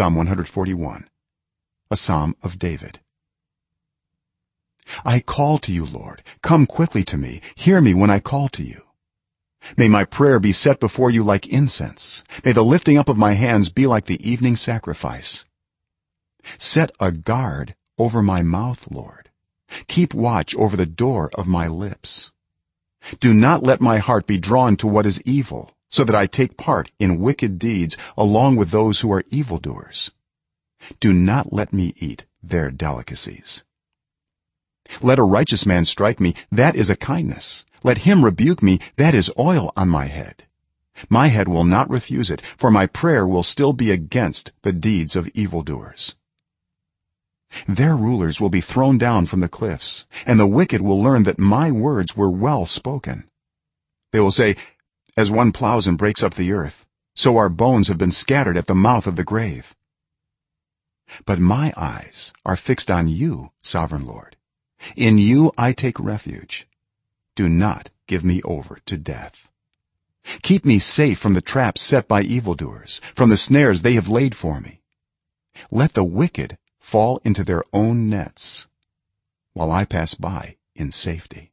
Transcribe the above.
psalm 141 a psalm of david. I call to you lord. Come quickly to me. Hear me when i call to you. May my prayer be set before you like incense. May the lifting up of my hands be like the evening sacrifice. Set a guard over my mouth lord. Keep watch over the door of my lips. Do not let my heart be drawn to what is evil so that i take part in wicked deeds along with those who are evildoers. Do not let me eat their delicacies. Let a righteous man strike me that is a kindness. Let him rebuke me that is oil on my head. My head will not refuse it for my prayer will still be against the deeds of evildoers. Their rulers will be thrown down from the cliffs and the wicked will learn that my words were well spoken. They will say as one plows and breaks up the earth so our bones have been scattered at the mouth of the grave. But my eyes are fixed on you sovereign lord. In you i take refuge. Do not give me over to death. Keep me safe from the traps set by evildoers from the snares they have laid for me. Let the wicked fall into their own nets while i pass by in safety